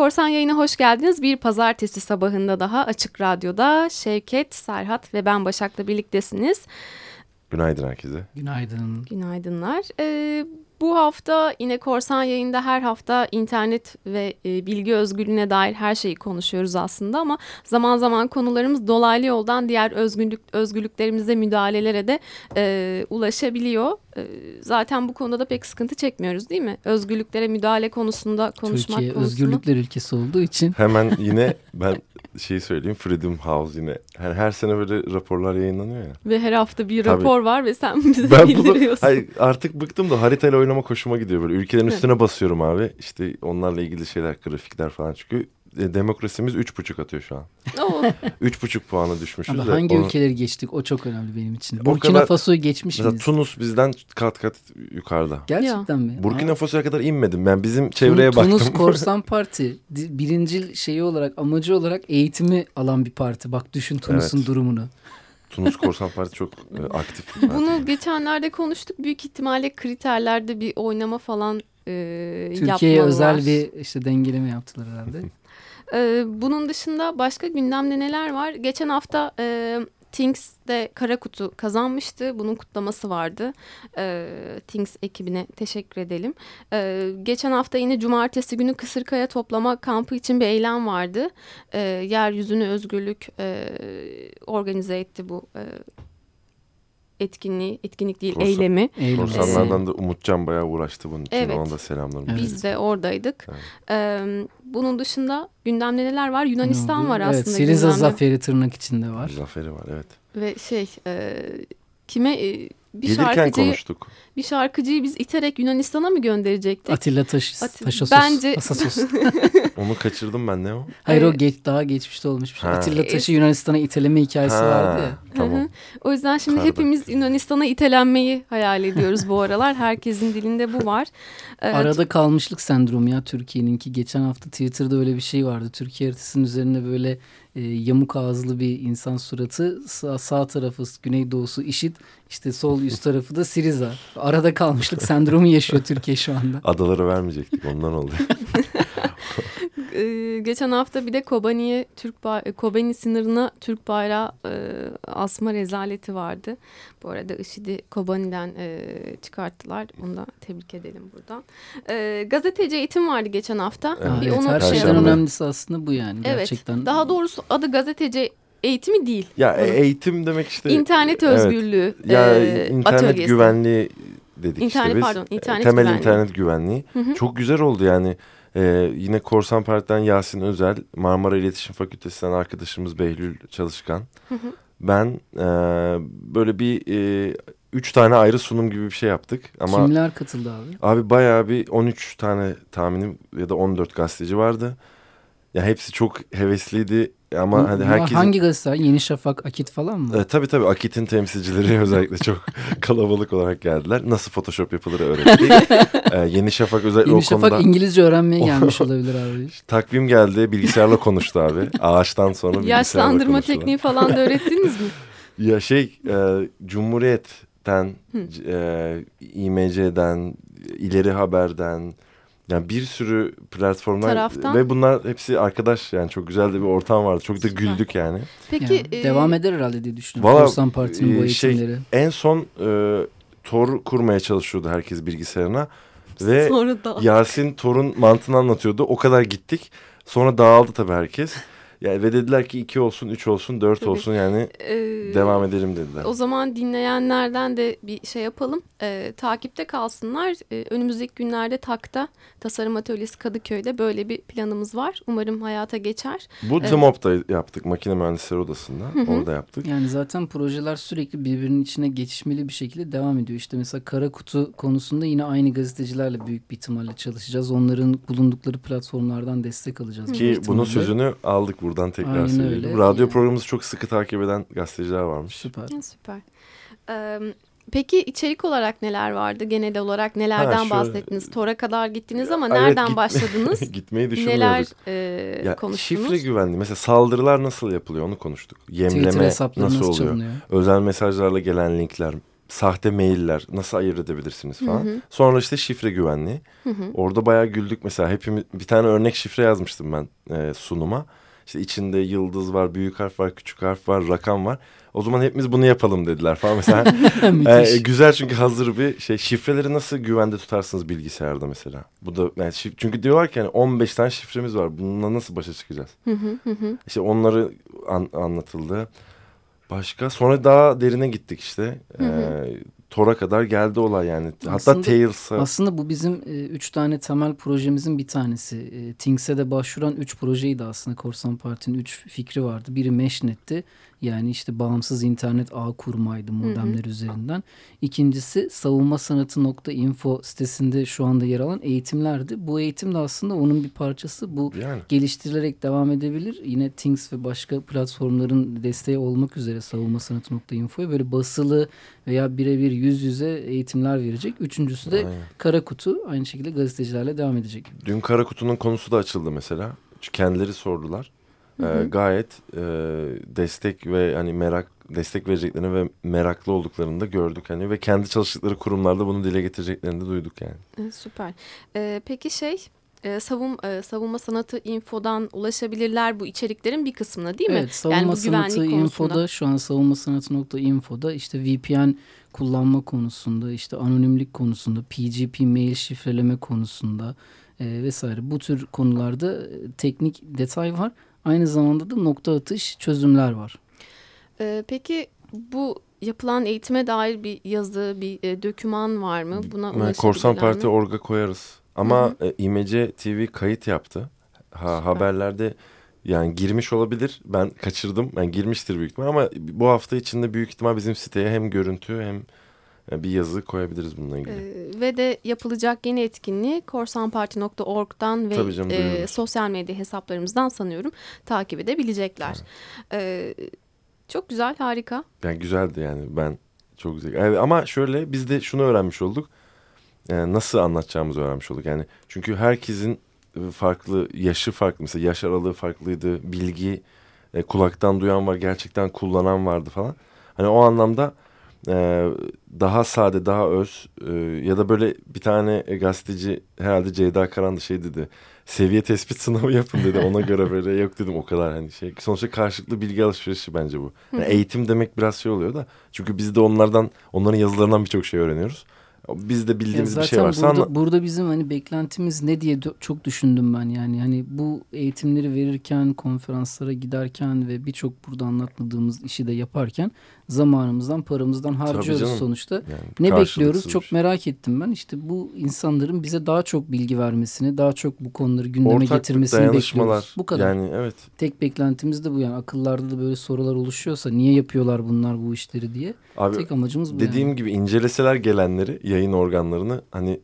Korsan yayına hoş geldiniz. Bir pazartesi sabahında daha Açık Radyo'da Şevket, Serhat ve ben Başak'la birliktesiniz. Günaydın herkese. Günaydın. Günaydınlar. Ee, bu hafta yine Korsan yayında her hafta internet ve e, bilgi özgürlüğüne dair her şeyi konuşuyoruz aslında ama zaman zaman konularımız dolaylı yoldan diğer özgürlük özgürlüklerimize müdahalelere de e, ulaşabiliyor. E, zaten bu konuda da pek sıkıntı çekmiyoruz değil mi? Özgürlüklere müdahale konusunda konuşmak Türkiye konusunda. özgürlükler ülkesi olduğu için. Hemen yine ben şeyi söyleyeyim Freedom House yine. Her, her sene böyle raporlar yayınlanıyor ya. Ve her hafta bir Tabii. rapor var ve sen bize Ben bunu bildiriyorsun. hayır, artık bıktım da haritayla oynamak hoşuma gidiyor böyle. Ülkelerin üstüne basıyorum abi. İşte onlarla ilgili şeyler, grafikler falan çünkü e, demokrasimiz üç buçuk atıyor şu an. Oo, Üç buçuk puanı düşmüşüz. Ama de hangi onu- ülkeleri geçtik o çok önemli benim için. Burkina kadar- Faso'yu geçmiş Mesela miyiz? Tunus bizden kat kat yukarıda. Gerçekten mi? Burkina Faso'ya kadar inmedim ben. Bizim çevreye Tun- baktım. Tunus Korsan Parti birincil şeyi olarak amacı olarak eğitimi alan bir parti. Bak düşün Tunus'un Evet. durumunu. Tunus Korsan Parti çok e, aktif. Bunu geçenlerde konuştuk. Büyük ihtimalle kriterlerde bir oynama falan e, Türkiye'ye özel bir işte dengeleme yaptılar herhalde. E, bunun dışında başka gündemde neler var? Geçen hafta e, Things'de kara kutu kazanmıştı. Bunun kutlaması vardı. E, Things ekibine teşekkür edelim. E, geçen hafta yine cumartesi günü Kısırkaya toplama kampı için bir eylem vardı. E, Yeryüzünü Özgürlük e, organize etti bu e, etkinliği. Etkinlik değil, Korsan- eylemi. Eylül. Korsanlardan da Umutcan bayağı uğraştı bunun için. Evet. Ona da selamlarım. Evet. Biz de oradaydık. Evet. Ee, bunun dışında gündemde neler var? Yunanistan var Evet, aslında Siriza gündemde. zaferi tırnak içinde var. Zaferi var evet. Ve şey e, kime e, bir Gelirken şarkıcıyı konuştuk. bir şarkıcıyı biz iterek Yunanistan'a mı gönderecektik? Atilla Taş, Ati- Taşasos. Bence- Asasos. Onu kaçırdım ben ne o? Hayır o geç, daha geçmişte olmuş bir şey. Ha. Atilla Taş'ı Yunanistan'a iteleme hikayesi Ha, vardı ya. Tamam. O yüzden şimdi Karda. hepimiz Yunanistan'a itelenmeyi hayal ediyoruz bu aralar. Herkesin dilinde bu var. Evet. Arada kalmışlık sendromu ya Türkiye'ninki. Geçen hafta Twitter'da öyle bir şey vardı. Türkiye haritasının üzerinde böyle e, yamuk ağızlı bir insan suratı. Sağ, sağ tarafı güneydoğusu IŞİD. işte sol üst tarafı da Siriza. Arada kalmışlık sendromu yaşıyor Türkiye şu anda. Adaları vermeyecektik ondan oldu. Ee, geçen hafta bir de Kobani'ye Türk ba- Kobani sınırına Türk bayrağı e, asma rezaleti vardı. Bu arada IŞİD'i Kobani'den e, çıkarttılar. Onu da tebrik edelim buradan. E, gazeteci eğitim vardı geçen hafta. Evet. Bir evet, onu her şey şeyden yapalım. önemlisi aslında bu yani. Evet. Gerçekten. Daha doğrusu adı gazeteci eğitimi değil. ya e, eğitim demek işte. İnternet evet. özgürlüğü Ya e, internet atölyesi. güvenliği dedik İnternet, işte biz. pardon, internet Temel güvenliği. internet güvenliği. Hı hı. Çok güzel oldu yani. Ee, yine Korsan Parti'den Yasin Özel, Marmara İletişim Fakültesinden arkadaşımız Behlül Çalışkan. Hı hı. Ben e, böyle bir e, üç tane ayrı sunum gibi bir şey yaptık. Ama Kimler katıldı abi? Abi bayağı bir 13 tane tahminim ya da 14 gazeteci vardı. Ya hepsi çok hevesliydi ama hani bu herkesin... Hangi gazeteler? Yeni Şafak, Akit falan mı? E, tabii tabii Akit'in temsilcileri özellikle çok kalabalık olarak geldiler. Nasıl Photoshop yapılır öğrettik. E, Yeni Şafak özellikle Yeni o konuda... Şafak İngilizce öğrenmeye gelmiş olabilir abi. Takvim geldi bilgisayarla konuştu abi. Ağaçtan sonra bilgisayarla Yaşlandırma konuştular. tekniği falan da öğrettiniz mi? Ya şey e, Cumhuriyet'ten, e, İMC'den, İleri Haber'den yani bir sürü platformlar Taraftan. ve bunlar hepsi arkadaş yani çok güzel de bir ortam vardı. Çok da Süper. güldük yani. Peki Yani e, devam eder herhalde diye düşünüyorum. Valla, Korsan Parti'nin bu e, şey, eğitimleri. En son e, Tor kurmaya çalışıyordu herkes bilgisayarına ve sonra da Yasin Tor'un mantığını anlatıyordu. O kadar gittik. Sonra dağıldı tabii herkes. Yani ve dediler ki iki olsun, üç olsun, dört Tabii. olsun yani e, devam edelim dediler. O zaman dinleyenlerden de bir şey yapalım. Ee, takipte kalsınlar. Ee, önümüzdeki günlerde TAK'ta Tasarım Atölyesi Kadıköy'de böyle bir planımız var. Umarım hayata geçer. Bu Evet. TMOP'da yaptık makine mühendisleri odasında. hı. Orada yaptık. Yani zaten projeler sürekli birbirinin içine geçişmeli bir şekilde devam ediyor. İşte mesela Kara Kutu konusunda yine aynı gazetecilerle büyük bir ihtimalle çalışacağız. Onların bulundukları platformlardan destek alacağız. Ki bunun sözünü aldık buradan tekrar Aynen söyleyelim. öyle. Radyo Yani. programımızı çok sıkı takip eden gazeteciler varmış. Süper. Süper. Ee, peki içerik olarak neler vardı? Genel olarak nelerden Ha, şöyle- bahsettiniz? Tor'a kadar gittiniz ama Evet, nereden gitme- başladınız? Gitmeyi düşünmüyorduk. neler e, ya, konuştunuz? şifre güvenliği mesela saldırılar nasıl yapılıyor onu konuştuk. Yemleme nasıl nasıl, oluyor? çalınıyor? Özel mesajlarla gelen linkler sahte mailler nasıl ayırt edebilirsiniz falan. Hı hı. Sonra işte şifre güvenliği. Hı hı. Orada bayağı güldük mesela. Hepimiz bir tane örnek şifre yazmıştım ben e, sunuma. İşte içinde yıldız var, büyük harf var, küçük harf var, rakam var. O zaman hepimiz bunu yapalım dediler falan mesela. e, güzel çünkü hazır bir şey. Şifreleri nasıl güvende tutarsınız bilgisayarda mesela? Bu da yani şif- çünkü diyorlar ki yani 15 tane şifremiz var. Bununla nasıl başa çıkacağız? İşte onları an- anlatıldı. Başka sonra daha derine gittik işte. Hı hı. Ee, Tor'a kadar geldi olay yani. Aslında, Hatta Tails'a. Aslında bu bizim e, üç tane temel projemizin bir tanesi. E, Things'e de başvuran üç projeydi aslında. Korsan Parti'nin üç fikri vardı. Biri Meshnet'ti. Yani işte bağımsız internet ağ kurmaydı modemler hı hı. üzerinden. İkincisi savunma sanatı nokta info sitesinde şu anda yer alan eğitimlerdi. Bu eğitim de aslında onun bir parçası. Bu yani. geliştirilerek devam edebilir. Yine Things ve başka platformların desteği olmak üzere savunma sanatı nokta infoya böyle basılı veya birebir yüz yüze eğitimler verecek. Üçüncüsü de Aynen. kara kutu aynı şekilde gazetecilerle devam edecek. Dün kara kutunun konusu da açıldı mesela. Çünkü kendileri sordular. Hı hı. E, gayet e, destek ve hani merak destek vereceklerini ve meraklı olduklarını da gördük hani ve kendi çalıştıkları kurumlarda bunu dile getireceklerini de duyduk yani. E, süper. E, peki şey e, savun, e, savunma sanatı infodan ulaşabilirler bu içeriklerin bir kısmına değil mi? Evet savunma yani sanatı infoda şu an savunma sanatı nokta infoda işte VPN kullanma konusunda işte anonimlik konusunda PGP mail şifreleme konusunda e, vesaire bu tür konularda e, teknik detay var. Aynı zamanda da nokta atış çözümler var. Ee, peki bu yapılan eğitime dair bir yazı, bir e, döküman var mı? Buna Korsan Parti mi? orga koyarız. Ama Hı -hı. e, İmece TV kayıt yaptı. Ha, haberlerde yani girmiş olabilir. Ben kaçırdım. Yani girmiştir büyük ihtimal ama bu hafta içinde büyük ihtimal bizim siteye hem görüntü hem e, bir yazı koyabiliriz bununla ilgili. Ee, ve de yapılacak yeni etkinliği korsanparti.org'dan ve canım, e, sosyal medya hesaplarımızdan sanıyorum takip edebilecekler. Evet. Ee, çok güzel, harika. Yani güzeldi yani ben çok güzel. Evet, ama şöyle biz de şunu öğrenmiş olduk. Yani nasıl anlatacağımızı öğrenmiş olduk. Yani çünkü herkesin farklı yaşı farklı mesela yaş aralığı farklıydı. Bilgi e, kulaktan duyan var, gerçekten kullanan vardı falan. Hani o anlamda e, daha sade, daha öz e, ya da böyle bir tane gazeteci herhalde Ceyda Karan da şey dedi. Seviye tespit sınavı yapın dedi. Ona göre böyle yok dedim o kadar hani şey. Sonuçta karşılıklı bilgi alışverişi bence bu. Yani eğitim demek biraz şey oluyor da. Çünkü biz de onlardan, onların yazılarından birçok şey öğreniyoruz. Biz de bildiğimiz bir şey varsa burada, burada bizim hani beklentimiz ne diye çok düşündüm ben yani. Hani bu eğitimleri verirken konferanslara giderken ve birçok burada anlatmadığımız işi de yaparken zamanımızdan paramızdan harcıyoruz sonuçta. Yani ne bekliyoruz çok merak ettim ben işte bu insanların bize daha çok bilgi vermesini daha çok bu konuları gündeme Ortak getirmesini bekliyoruz. Bu kadar. Yani evet. Tek beklentimiz de bu yani akıllarda da böyle sorular oluşuyorsa niye yapıyorlar bunlar bu işleri diye. Abi, Tek amacımız bu Dediğim yani. gibi inceleseler gelenleri yayın organlarını hani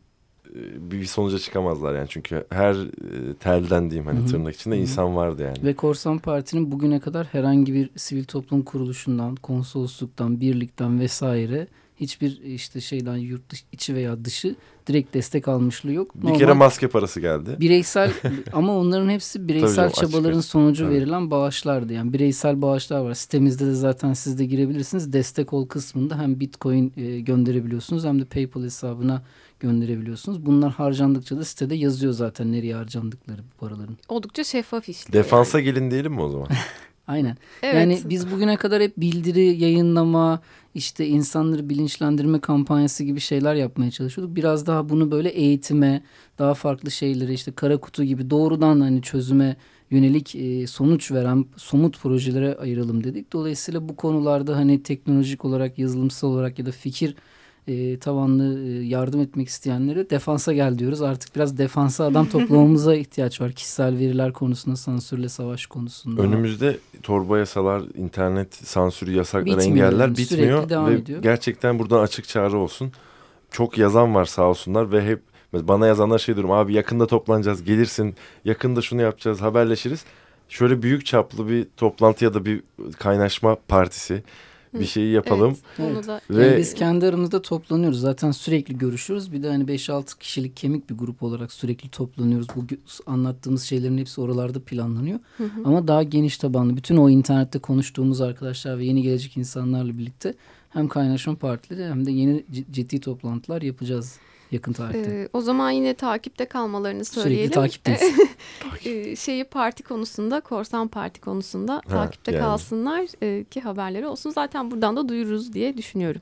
bir sonuca çıkamazlar yani çünkü her e, telden diyeyim hani tırnak içinde Hı -hı. insan vardı yani. Ve Korsan Parti'nin bugüne kadar herhangi bir sivil toplum kuruluşundan, konsolosluktan, birlikten vesaire hiçbir işte şeyden yurt dışı, içi veya dışı direkt destek almışlığı yok. Bir Normal, kere maske parası geldi. Bireysel ama onların hepsi bireysel canım, çabaların sonucu evet. verilen bağışlardı. Yani bireysel bağışlar var. Sitemizde de zaten siz de girebilirsiniz. Destek ol kısmında hem Bitcoin e, gönderebiliyorsunuz hem de PayPal hesabına gönderebiliyorsunuz. Bunlar harcandıkça da sitede yazıyor zaten nereye harcandıkları bu paraların. Oldukça şeffaf işliyor. Defansa yani. gelin diyelim mi o zaman? Aynen. Evet. Yani biz bugüne kadar hep bildiri yayınlama, işte insanları bilinçlendirme kampanyası gibi şeyler yapmaya çalışıyorduk. Biraz daha bunu böyle eğitime, daha farklı şeylere işte kara kutu gibi doğrudan hani çözüme yönelik e, sonuç veren somut projelere ayıralım dedik. Dolayısıyla bu konularda hani teknolojik olarak, yazılımsal olarak ya da fikir e, tavanlı e, yardım etmek isteyenlere defansa gel diyoruz. Artık biraz defansa adam toplamamıza ihtiyaç var. Kişisel veriler konusunda, sansürle savaş konusunda. Önümüzde torba yasalar, internet sansürü, yasaklar, bitmiyor, engeller bitmiyor. Devam ve ediyor. gerçekten buradan açık çağrı olsun. Çok yazan var sağ olsunlar ve hep bana yazanlar şey diyorum abi yakında toplanacağız gelirsin yakında şunu yapacağız haberleşiriz. Şöyle büyük çaplı bir toplantı ya da bir kaynaşma partisi bir şeyi yapalım. Evet, Evet. da Ve Yani biz kendi aramızda toplanıyoruz. Zaten sürekli görüşüyoruz. Bir de hani 5-6 kişilik kemik bir grup olarak sürekli toplanıyoruz. Bu anlattığımız şeylerin hepsi oralarda planlanıyor. Ama daha geniş tabanlı. Bütün o internette konuştuğumuz arkadaşlar ve yeni gelecek insanlarla birlikte hem kaynaşma partileri hem de yeni ciddi toplantılar yapacağız yakın tarihte. Ee, o zaman yine takipte kalmalarını söyleyelim. Sürekli takipteyiz. Ee, şeyi parti konusunda, korsan parti konusunda takipte yani. kalsınlar e, ki haberleri olsun. Zaten buradan da duyururuz diye düşünüyorum.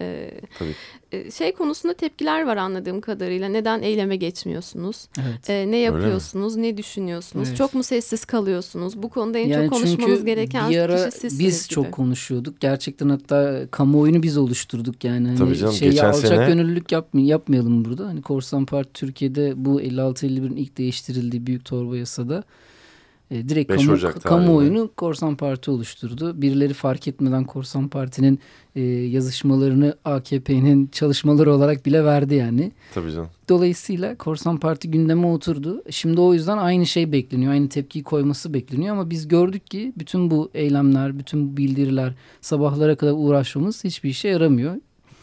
Ee, Tabii. e, şey konusunda tepkiler var anladığım kadarıyla. Neden eyleme geçmiyorsunuz? evet. Ee, ne yapıyorsunuz? Ne düşünüyorsunuz? Evet. Çok mu sessiz kalıyorsunuz? Bu konuda en Yani çok konuşmanız çünkü gereken bir ara kişi sizsiniz biz gibi. çok konuşuyorduk. Gerçekten hatta kamuoyunu biz oluşturduk yani. Hani Tabii canım, şeyi geçen alçak sene- gönüllülük yapmay yapmayalım burada. Hani Korsan Parti Türkiye'de bu 56-51'in ilk değiştirildiği büyük torba yasada e, direkt 5 kamu, kamuoyunu Korsan Parti oluşturdu. Birileri fark etmeden Korsan Parti'nin e, yazışmalarını AKP'nin çalışmaları olarak bile verdi yani. Tabii canım. Dolayısıyla Korsan Parti gündeme oturdu. Şimdi o yüzden aynı şey bekleniyor. Aynı tepkiyi koyması bekleniyor ama biz gördük ki bütün bu eylemler, bütün bu bildiriler, sabahlara kadar uğraşmamız hiçbir işe yaramıyor.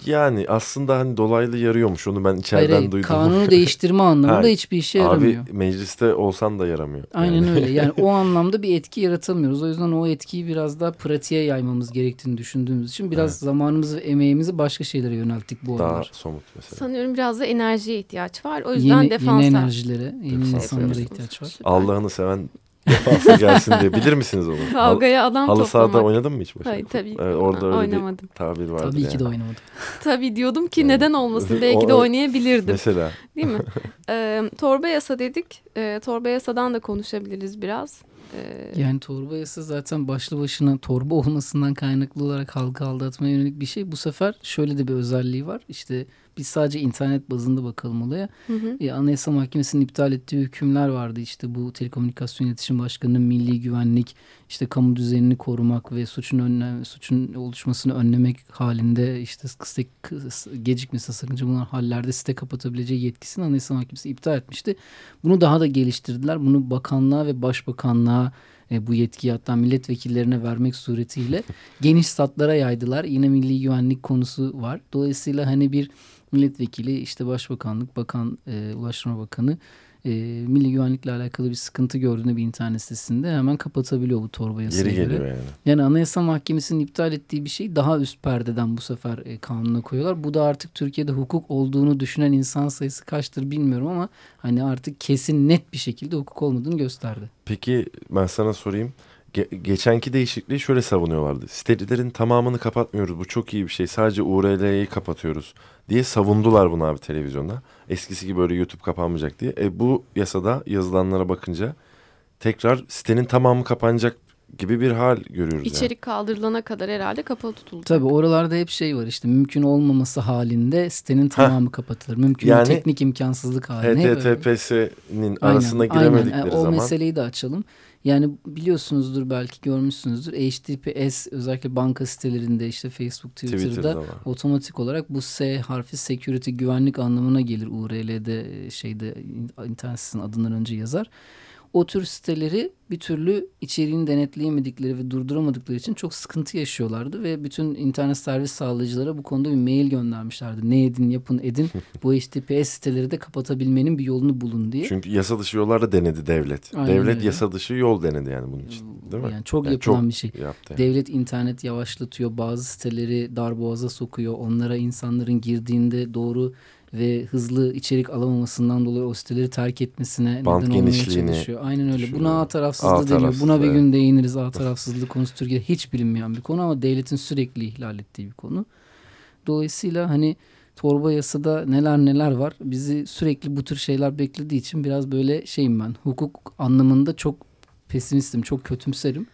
Yani aslında hani dolaylı yarıyormuş onu ben Hayır, içeriden hayır, duydum. kanunu değiştirme anlamında Ha, hiçbir işe yaramıyor. Abi mecliste olsan da yaramıyor. Aynen Yani. öyle. Yani o anlamda bir etki yaratamıyoruz. O yüzden o etkiyi biraz daha pratiğe yaymamız gerektiğini düşündüğümüz için biraz Evet. zamanımızı ve emeğimizi başka şeylere yönelttik bu Daha aralar. somut mesela. Sanıyorum biraz da enerjiye ihtiyaç var. O yüzden Yeni, defansa. yeni enerjilere, yeni Defansa insanlara ihtiyaç var. Allah'ını seven defansa gelsin diye. Bilir misiniz onu? Hal- Kavgaya adam Halı toplamak. sahada oynadın mı hiç başka? Hayır tabii. Evet, orada öyle oynamadım. bir tabir vardı Tabii yani. ki de oynamadım. Tabii diyordum ki neden olmasın belki de oynayabilirdim. Mesela Değil mi? Ee, torba yasa dedik. Ee, torba yasadan da konuşabiliriz biraz. Ee, Yani torba yasa zaten başlı başına torba olmasından kaynaklı olarak halkı aldatmaya yönelik bir şey. Bu sefer şöyle de bir özelliği var. İşte biz sadece internet bazında bakalım olaya. hı hı. E, Anayasa Mahkemesi'nin iptal ettiği hükümler vardı. İşte bu Telekomünikasyon İletişim Başkanı'nın milli güvenlik, işte kamu düzenini korumak ve suçun önlem, suçun oluşmasını önlemek halinde işte site, gecikmesi sakınca bulunan hallerde site kapatabileceği yetkisini Anayasa Mahkemesi iptal etmişti. Bunu daha da geliştirdiler. Bunu bakanlığa ve başbakanlığa e, bu yetkiyi hatta milletvekillerine vermek suretiyle geniş statlara yaydılar. Yine milli güvenlik konusu var. Dolayısıyla hani bir milletvekili işte başbakanlık, bakan, e, ulaştırma bakanı e, milli güvenlikle alakalı bir sıkıntı gördüğünde bir internet sitesinde hemen kapatabiliyor bu torba yasaya Yeri göre. geliyor yani. Yani Anayasa Mahkemesi'nin iptal ettiği bir şeyi daha üst perdeden bu sefer e, kanuna koyuyorlar. Bu da artık Türkiye'de hukuk olduğunu düşünen insan sayısı kaçtır bilmiyorum ama hani artık kesin net bir şekilde hukuk olmadığını gösterdi. Peki ben sana sorayım. Ge- geçenki değişikliği şöyle savunuyorlardı. Sitelerin tamamını kapatmıyoruz. Bu çok iyi bir şey. Sadece URL'yi kapatıyoruz diye savundular bunu abi televizyonda. Eskisi gibi böyle YouTube kapanmayacak diye. E, bu yasada yazılanlara bakınca tekrar sitenin tamamı kapanacak gibi bir hal görüyoruz. yani. İçerik kaldırılana kadar herhalde kapalı tutulacak. Tabii oralarda hep şey var işte mümkün olmaması halinde sitenin tamamı kapatılır. Mümkün Yani teknik imkansızlık haline. HTTPS'nin Aynen, arasına aynen. giremedikleri E, o zaman meseleyi de açalım. Yani biliyorsunuzdur belki görmüşsünüzdür. HTTPS özellikle banka sitelerinde işte Facebook, Twitter'da, Twitter'da var. otomatik olarak bu S harfi security güvenlik anlamına gelir. URL'de şeyde internet sitesinin adından önce yazar. O tür siteleri bir türlü içeriğini denetleyemedikleri ve durduramadıkları için çok sıkıntı yaşıyorlardı ve bütün internet servis sağlayıcılara bu konuda bir mail göndermişlerdi. Ne edin yapın edin bu HTTPS siteleri de kapatabilmenin bir yolunu bulun diye. Çünkü yasa dışı yollarda denedi devlet. Aynen devlet öyle. yasa dışı yol denedi yani bunun için. Değil mi? Yani çok yapılan bir şey. Yaptı. yani. Devlet internet yavaşlatıyor, bazı siteleri darboğaza sokuyor. Onlara insanların girdiğinde doğru ve hızlı içerik alamamasından dolayı o siteleri terk etmesine Bant neden olmaya çalışıyor. Aynen öyle. Buna ağ tarafsızlığı Ağ deniyor. Buna bir gün değiniriz. Ağ tarafsızlığı konusu Türkiye'de hiç bilinmeyen bir konu ama devletin sürekli ihlal ettiği bir konu. Dolayısıyla hani torba yasada neler neler var. Bizi sürekli bu tür şeyler beklediği için biraz böyle şeyim ben. Hukuk anlamında çok pesimistim, çok kötümserim.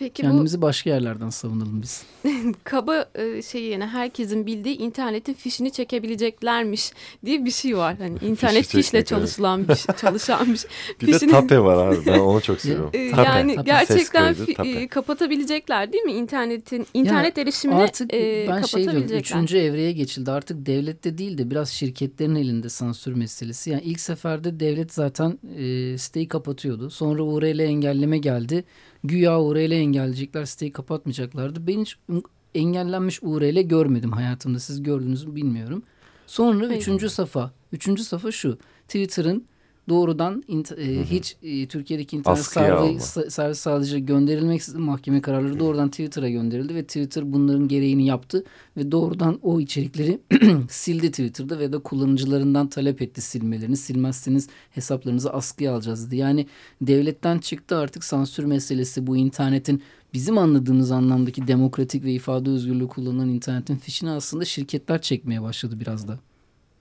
Peki Kendimizi başka yerlerden savunalım biz. bu kaba e, şey yerine herkesin bildiği internetin fişini çekebileceklermiş diye bir şey var. Hani internet çekmek, fişle çalışılan bir şey, çalışan bir şey. Bir de Fişini- tape var abi. Ben onu çok seviyorum. E, Tape. yani tape. gerçekten fi- tape. e, kapatabilecekler değil mi internetin internet erişimini Artık e, ben şey diyorum kapatabilecekler. üçüncü evreye geçildi. Artık devlette değil de biraz şirketlerin elinde sansür meselesi. Yani ilk seferde devlet zaten e, siteyi kapatıyordu. Sonra URL engelleme geldi. Güya URL engelleyecekler siteyi kapatmayacaklardı. Ben hiç engellenmiş URL görmedim hayatımda. Siz gördünüz mü bilmiyorum. Sonra Hayır. üçüncü safa. Üçüncü safa şu. Twitter'ın doğrudan e, hiç e, Türkiye'deki internet servis, servis sağlayıcı gönderilmeksizin mahkeme kararları doğrudan Twitter'a gönderildi ve Twitter bunların gereğini yaptı ve doğrudan o içerikleri sildi Twitter'da ve de kullanıcılarından talep etti silmelerini. Silmezseniz hesaplarınızı askıya alacağız dedi. Yani devletten çıktı artık sansür meselesi bu internetin bizim anladığımız anlamdaki demokratik ve ifade özgürlüğü kullanılan internetin fişini aslında şirketler çekmeye başladı biraz da.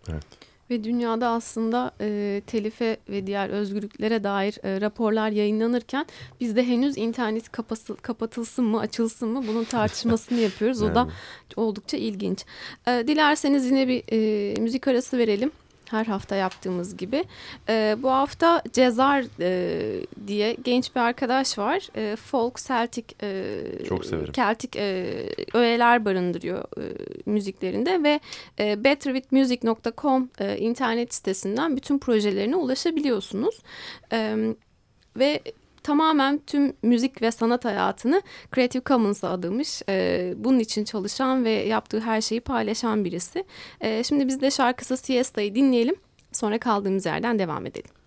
Evet. Ve dünyada aslında e, telife ve diğer özgürlüklere dair e, raporlar yayınlanırken biz de henüz internet kapası, kapatılsın mı açılsın mı bunun tartışmasını yapıyoruz. O da oldukça ilginç. E, dilerseniz yine bir e, müzik arası verelim. Her hafta yaptığımız gibi. E, bu hafta Cezar e, diye genç bir arkadaş var. E, folk, Celtic, e, Çok severim. Celtic e, öğeler barındırıyor e, müziklerinde ve e, betterwithmusic.com e, internet sitesinden bütün projelerine ulaşabiliyorsunuz. E, ve tamamen tüm müzik ve sanat hayatını Creative Commons'a adamış. E, bunun için çalışan ve yaptığı her şeyi paylaşan birisi. E, şimdi biz de şarkısı Siesta'yı dinleyelim. Sonra kaldığımız yerden devam edelim.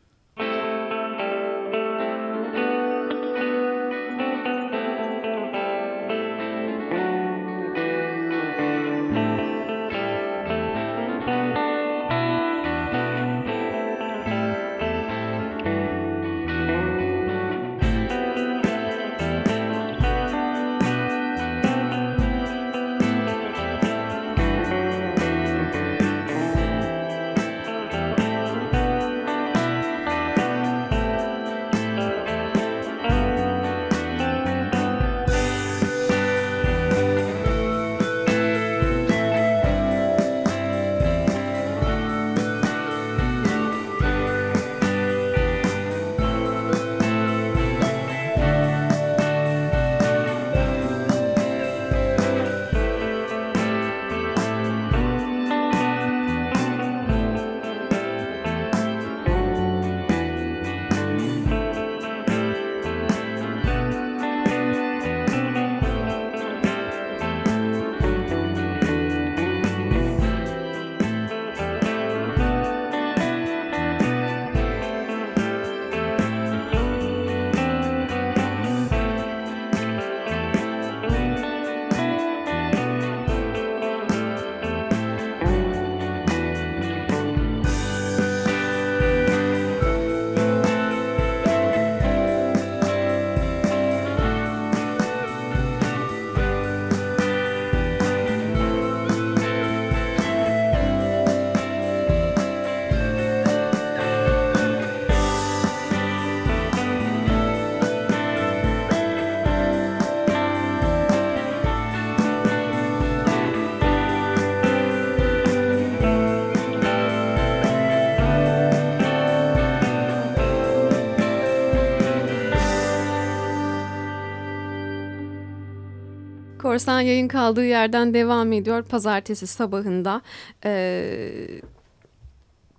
Korsan yayın kaldığı yerden devam ediyor. Pazartesi sabahında e,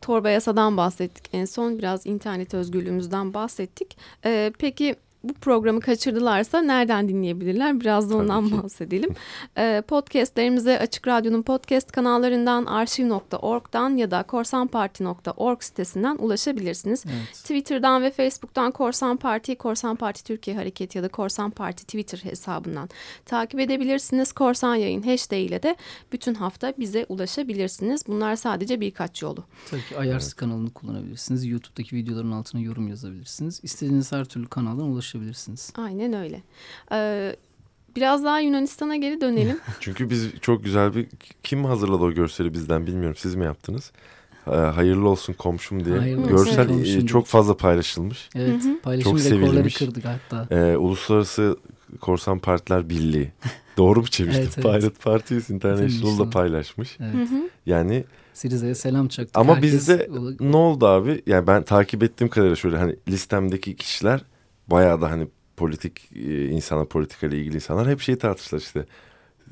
torba yasadan bahsettik en son. Biraz internet özgürlüğümüzden bahsettik. E, peki bu programı kaçırdılarsa nereden dinleyebilirler? Biraz da ondan Tabii ki. bahsedelim. Ee, podcastlerimize Açık Radyo'nun podcast kanallarından, arşiv.org'dan ya da korsanparti.org sitesinden ulaşabilirsiniz. Evet. Twitter'dan ve Facebook'tan Korsan Parti, Korsan Parti Türkiye Hareketi ya da Korsan Parti Twitter hesabından takip edebilirsiniz. Korsan Yayın hashtag ile de bütün hafta bize ulaşabilirsiniz. Bunlar sadece birkaç yolu. Tabii ki Ayarsız kanalını kullanabilirsiniz. YouTube'daki videoların altına yorum yazabilirsiniz. İstediğiniz her türlü kanaldan ulaşabilirsiniz. Aynen öyle. Ee, biraz daha Yunanistan'a geri dönelim. Çünkü biz çok güzel bir kim hazırladı o görseli bizden bilmiyorum siz mi yaptınız? Ee, hayırlı olsun komşum diye. Hayırlı olsun Görsel komşum e, diye. çok fazla paylaşılmış. Evet, paylaşım Çok rekorları sevilmiş. kırdık hatta. Ee, Uluslararası Korsan Partiler Birliği. Doğru mu çevirdim? Evet, evet. Pirate Parties International da International. paylaşmış. Evet. Hı hı. Yani Siriza'ya selam çaktık. ama Herkes bizde ne oldu abi? Yani ben takip ettiğim kadarıyla şöyle hani listemdeki kişiler bayağı da hani politik e, insana politikayla ilgili insanlar hep şeyi tartıştılar işte.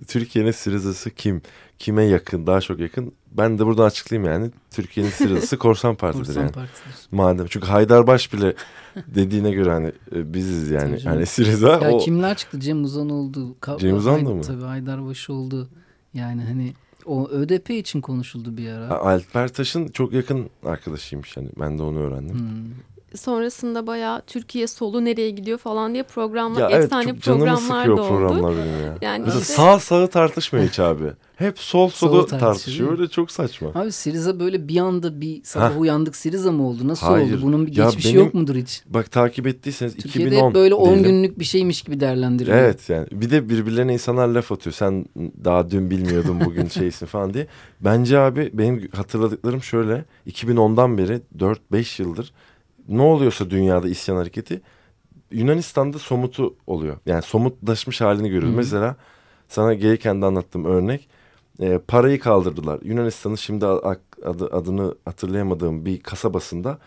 Türkiye'nin Sirizası kim? Kime yakın? Daha çok yakın. Ben de buradan açıklayayım yani. Türkiye'nin Sirizası Korsan Parti'dir Korsan yani. Parti'dir. Madem çünkü Haydarbaş bile dediğine göre hani e, biziz yani. Tabii. Hani Siriza Ya o kimler çıktı? Cem Uzan oldu. Ka- Cem Uzan da mı? Tabii Haydarbaşı oldu. Yani hani o ÖDP için konuşuldu bir ara. Alper Taş'ın çok yakın arkadaşıymış hani. Ben de onu öğrendim. Hmm. Sonrasında bayağı Türkiye solu nereye gidiyor falan diye programlar, Ya evet efsane çok canımı programlar da oldu. programlar benim ya. Yani Mesela işte- sağ sağı tartışmıyor hiç abi. Hep sol solu tartışıyor? Öyle çok saçma. Abi Siriza böyle bir anda bir sabah uyandık Siriza mı oldu? Nasıl Hayır. oldu? Bunun bir Ya geçmişi benim- yok mudur hiç? Bak takip ettiyseniz Türkiye'de 2010 hep böyle 10 diyelim. günlük bir şeymiş gibi değerlendiriliyor. Evet yani bir de birbirlerine insanlar laf atıyor. Sen daha dün bilmiyordun bugün şeysin falan diye. Bence abi benim hatırladıklarım şöyle. 2010'dan beri 4-5 yıldır ne oluyorsa dünyada isyan hareketi Yunanistan'da somutu oluyor. Yani somutlaşmış halini görüyoruz. Hı hı. Mesela sana gelirken de anlattığım örnek. e, parayı kaldırdılar. Yunanistan'ın şimdi adı, adını hatırlayamadığım bir kasabasında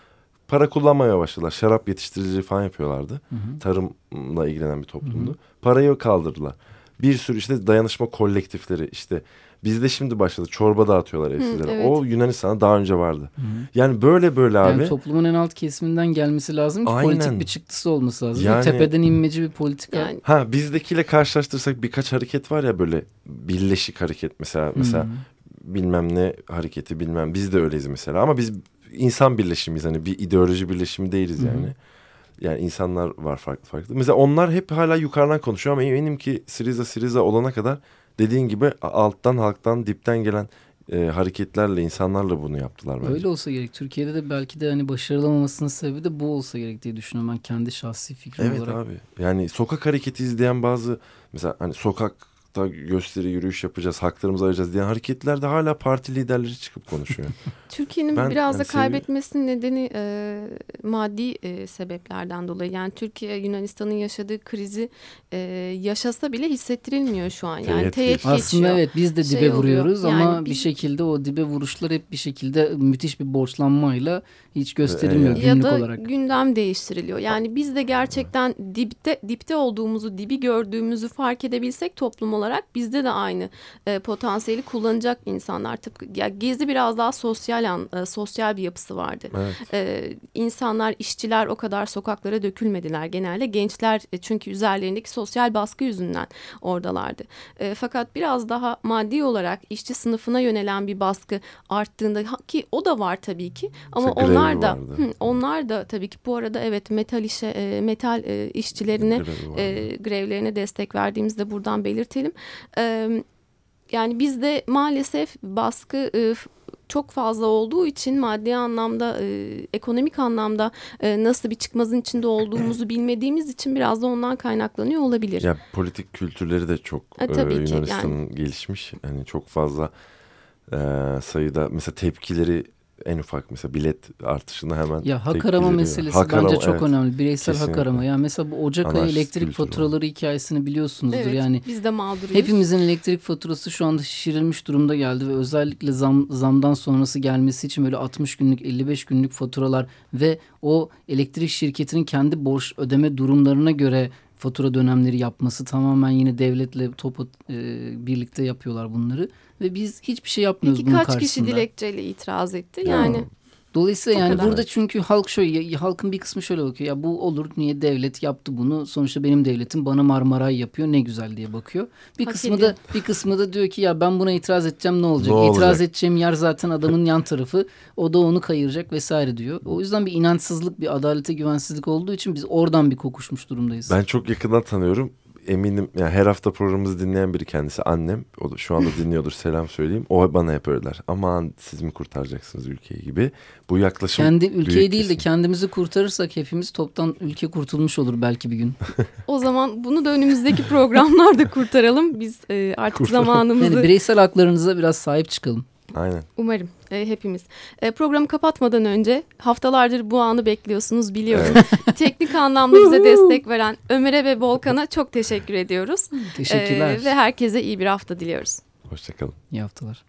para kullanmaya başladılar. Şarap yetiştiriciliği falan yapıyorlardı Hı hı. tarımla ilgilenen bir toplumdu. Parayı kaldırdılar. Bir sürü işte dayanışma kolektifleri işte bizde şimdi başladı çorba dağıtıyorlar evsizlere. evet. O Yunanistan'da daha önce vardı. Hı. Yani böyle böyle abi. Yani toplumun en alt kesiminden gelmesi lazım ki Aynen. politik bir çıktısı olması lazım. Yani- Tepeden inmeci bir politika. Yani Ha bizdekiyle karşılaştırsak birkaç hareket var ya böyle birleşik hareket mesela mesela Hı. bilmem ne hareketi bilmem biz de öyleyiz mesela ama biz insan birleşimiz hani bir ideoloji birleşimi değiliz hı. yani. Yani insanlar var farklı farklı. Mesela onlar hep hala yukarıdan konuşuyor ama eminim ki Siriza Siriza olana kadar dediğin gibi alttan halktan dipten gelen e, hareketlerle insanlarla bunu yaptılar bence. Öyle olsa gerek. Türkiye'de de belki de hani başarılamamasının sebebi de bu olsa gerek diye düşünüyorum ben kendi şahsi fikrim Evet olarak. abi. Yani sokak hareketi izleyen bazı mesela hani sokakta gösteri yürüyüş yapacağız, haklarımızı arayacağız diyen hareketlerde hala parti liderleri çıkıp konuşuyor. Türkiye'nin Ben- biraz ben da kaybetmesinin nedeni e, maddi e, sebeplerden dolayı. Yani Türkiye Yunanistan'ın yaşadığı krizi e, yaşasa bile hissettirilmiyor şu an. Yani Teğet teğet geçiyor. Aslında evet biz de Şey dibe oluyor. vuruyoruz ama Yani bir biz- şekilde o dibe vuruşlar hep bir şekilde müthiş bir borçlanmayla hiç gösterilmiyor Evet. ya günlük da olarak. gündem değiştiriliyor. Yani biz de gerçekten dipte dipte olduğumuzu, dibi gördüğümüzü fark edebilsek toplum olarak bizde de aynı e, potansiyeli kullanacak insanlar. Tıpkı ya gezi biraz daha sosyal an, e, sosyal bir yapısı vardı. Evet. Ee, insanlar, işçiler o kadar sokaklara dökülmediler genelde. Gençler e, çünkü üzerlerindeki sosyal baskı yüzünden oradalardı. E, fakat biraz daha maddi olarak işçi sınıfına yönelen bir baskı arttığında ki o da var tabii ki ama İşte onlar da vardı. hı, onlar da tabii ki bu arada evet metal işe e, metal e, işçilerine vardı. e, grevlerine destek verdiğimizi de buradan belirtelim. E, yani bizde maalesef baskı e, çok fazla olduğu için maddi anlamda, e, ekonomik anlamda e, nasıl bir çıkmazın içinde olduğumuzu bilmediğimiz için biraz da ondan kaynaklanıyor olabilir. Ya politik kültürleri de çok E, tabii e, Yunanistan'ın gelişmiş. Yani çok fazla e, sayıda mesela tepkileri en ufak mesela bilet artışında hemen Ya hak arama meselesi Hak bence arama, çok evet. önemli. Bireysel hak Kesinlikle. arama. Yani mesela bu Ocak ayı elektrik kültürü var. faturaları hikayesini biliyorsunuzdur. evet, Yani biz de mağduruyuz. Hepimizin elektrik faturası şu anda şişirilmiş durumda geldi ve özellikle zam, zamdan sonrası gelmesi için böyle 60 günlük 55 günlük faturalar ve o elektrik şirketinin kendi borç ödeme durumlarına göre fatura dönemleri yapması tamamen yine devletle topu e, birlikte yapıyorlar bunları ve biz hiçbir şey yapmıyoruz Peki bunun kaç karşısında. kişi dilekçeyle itiraz etti? Ya, Yani Dolayısıyla yani kadar. burada çünkü halk şöyle halkın bir kısmı şöyle bakıyor. Ya bu olur niye devlet yaptı bunu? Sonuçta benim devletim bana Marmaray yapıyor ne güzel diye bakıyor. Bir Hak kısmı ediyor. da bir kısmı da diyor ki ya ben buna itiraz edeceğim ne olacak? Ne olacak? İtiraz edeceğim yer zaten adamın yan tarafı. O da onu kayıracak vesaire diyor. O yüzden bir inançsızlık, bir adalete güvensizlik olduğu için biz oradan bir kokuşmuş durumdayız. Ben çok yakından tanıyorum. Eminim yani her hafta programımızı dinleyen biri kendisi annem. O da şu anda dinliyordur selam söyleyeyim. O bana hep öyle der. Aman siz mi kurtaracaksınız ülkeyi gibi. Bu yaklaşım Kendi ülkeyi büyük değil de kesim. kendimizi kurtarırsak hepimiz toptan ülke kurtulmuş olur belki bir gün. o zaman bunu da önümüzdeki programlarda kurtaralım. Biz e, artık Kurtaralım. zamanımızı Yani bireysel haklarınıza biraz sahip çıkalım. Aynen. Umarım e, hepimiz. E, programı kapatmadan önce haftalardır bu anı bekliyorsunuz biliyorum. Teknik anlamda bize destek veren Ömer'e ve Volkan'a çok teşekkür ediyoruz. Teşekkürler. E, ve herkese iyi bir hafta diliyoruz. Hoşçakalın. İyi haftalar.